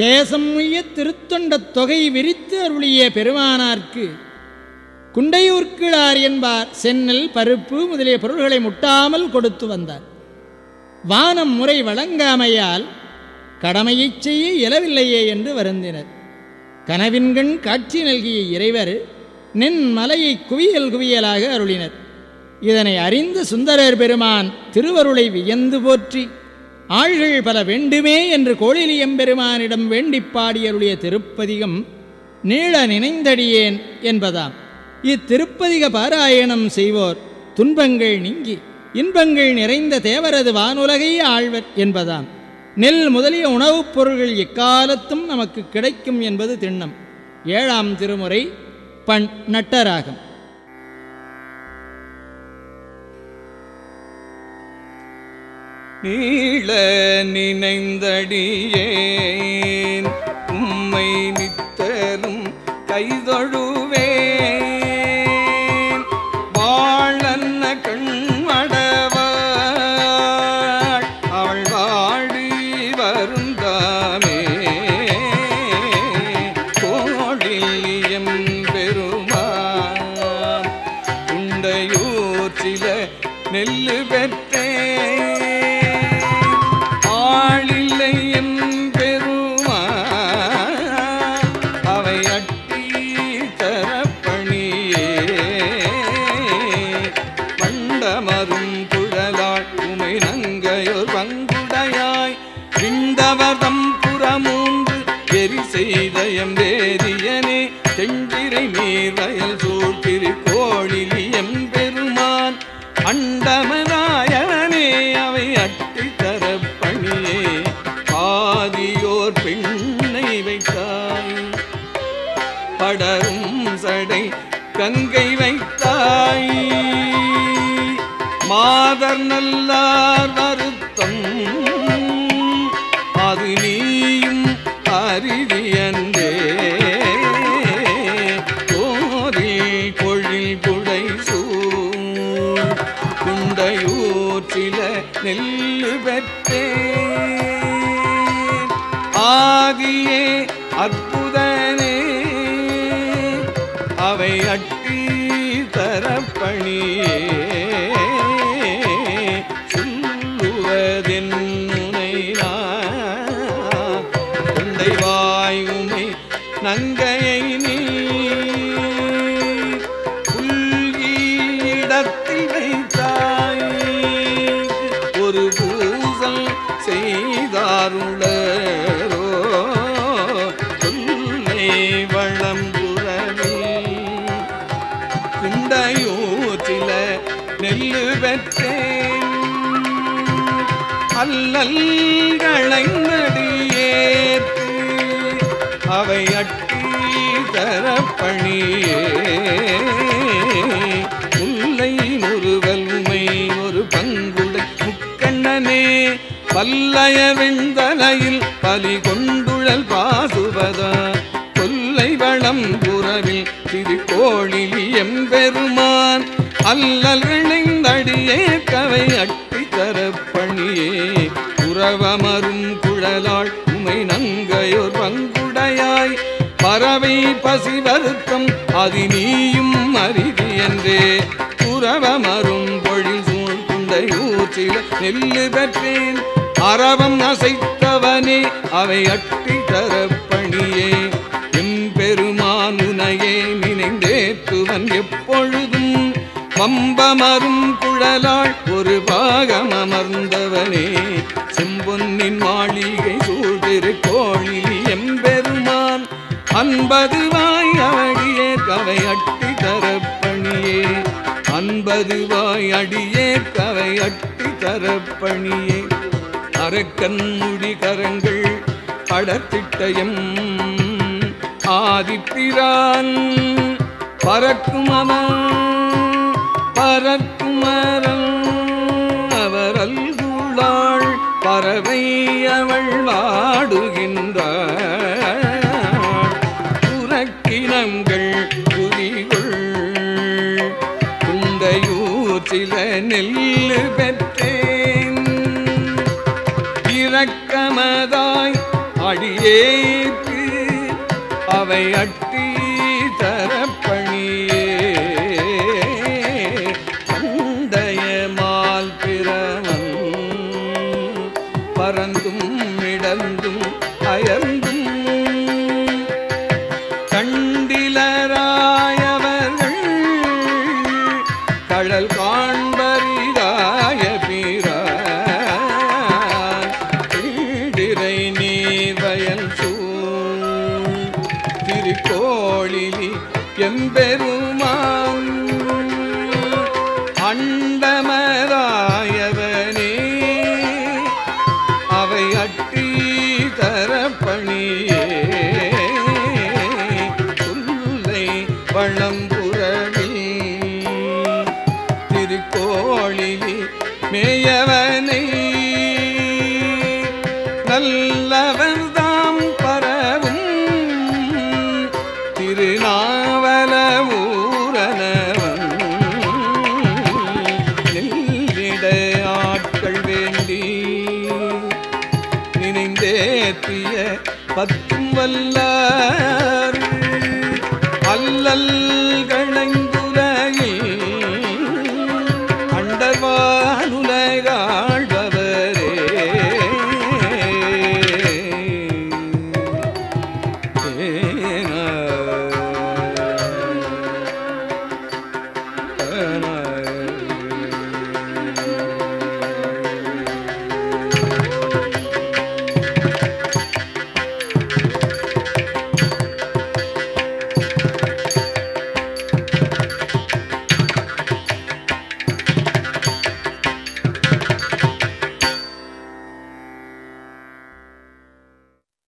தேசம் உய்ய திருத்தொண்ட தொகை விரித்து அருளிய பெருமானார்க்கு குண்டையூர்கிழார் என்பார். சென்னல் பருப்பு முதலிய பொருள்களை முட்டாமல் கொடுத்து வந்தார். வானம் முறை வழங்காமையால் கடமையை செய்ய இயலவில்லையே என்று வருந்தினர். கனவின்கண் காட்சி நல்கிய இறைவர் நின் மலையை குவியல் குவியலாக அருளினர். இதனை அறிந்து சுந்தரர் பெருமான் திருவருளை வியந்து போற்றி ஆள்கள் பல வேண்டுமே என்று கோழிலியம்பெருமானிடம் வேண்டிப் பாடியருடைய திருப்பதிகம் நீள நினைந்தடியேன் என்பதாம். இத்திருப்பதிக பாராயணம் செய்வோர் துன்பங்கள் நீங்கி இன்பங்கள் நிறைந்த தேவரது வானுலகை ஆழ்வர் என்பதாம். நெல் முதலிய உணவுப் பொருள்கள் எக்காலத்தும் நமக்கு கிடைக்கும் என்பது திண்ணம். ஏழாம் திருமுறை பண் நட்டராகம். நீள நினைந்தடியேன். உம்மை நித்தரும் கைதொழுவேன். வாழன்ன கண்மடவாள் அவள் வாடி வருந்தாமே கோழியம் பெருமா உண்டையூர் சில நெல்லு செய்தயம் வேதியனே செஞ்சிரை நீர் வயல் சூழ்த்திரு கோழிலி பெருமான் அண்டமதாயனே அவை அட்டி தரப்பணியே பாதியோர் பெண்ணை வைத்தாய். படரும் சடை கங்கை வைத்தாய். மாதர் நல்லார் போற்றில நெல்லு பெற்றேன் ஆகியே அற்புதனே அவை அட்டி தரப்பணியே. நெல்லு பெற்றேன் அவை அட்டி தரப்பணியே. முல்லை முறுவல் உமை ஒரு பங்குடை முக்கண்ணனே. பல்லய வெண்தலையில் பலி கொண்டுழல் பாசுவதா கொல்லை வளம் புறவில் திருக்கோழில் எம்பெருமான். அல்லல்களே இணைந்தடியே கவை அட்டி தரப்பணியே உறவமரும் குழலாள் உமை நங்கையோர் பங்குடையாய். பறவை பசி வருத்தம் அது நீயும் அரிதி என்றே. உறவமரும் பொழில் சூழ் குண்டையூற்றில நெல்லு பெற்றேன். அறவம் அசைத்தவனே அவை அட்டி தரப்பணியே எம்பெருமான் உனையே நினைந்தேத்துவன் எப்பொழுதும். பம்பமரும் குழலாள் ஒரு பாகம் அமர்ந்தவனே. செம்பொன்னின் மாளிகை சூழ்திரு கோழில் எம்பெருமான். அன்பது வாய் அடியே கவை அட்டி தரப்பணியே. அன்பது வாய் அடியே கவை அட்டி தரப்பணியே. அரக்கன் முடி கரங்கள் படத்திட்டயம் ஆதிப்பிரான் பறக்கும் அவன். பறக்குமரல் அவரல் குளாள் பறவை அவள் வாடுகின்றாள் புறக்கினங்கள் புரிகுள் குண்டையூர் சில நெல் பெற்றேன். இறக்கமதாய் அடியேற்று அவை அட்டி திரை நீர் வயல் சூழ். திருக்கோளிலி எம்பெருமான் அண்டமராயவனே அவை அட்டி தரப்பணியே. சொல்லை பழம்புறவி திருக்கோளிலி மேயவனை பத்தும் வல்ல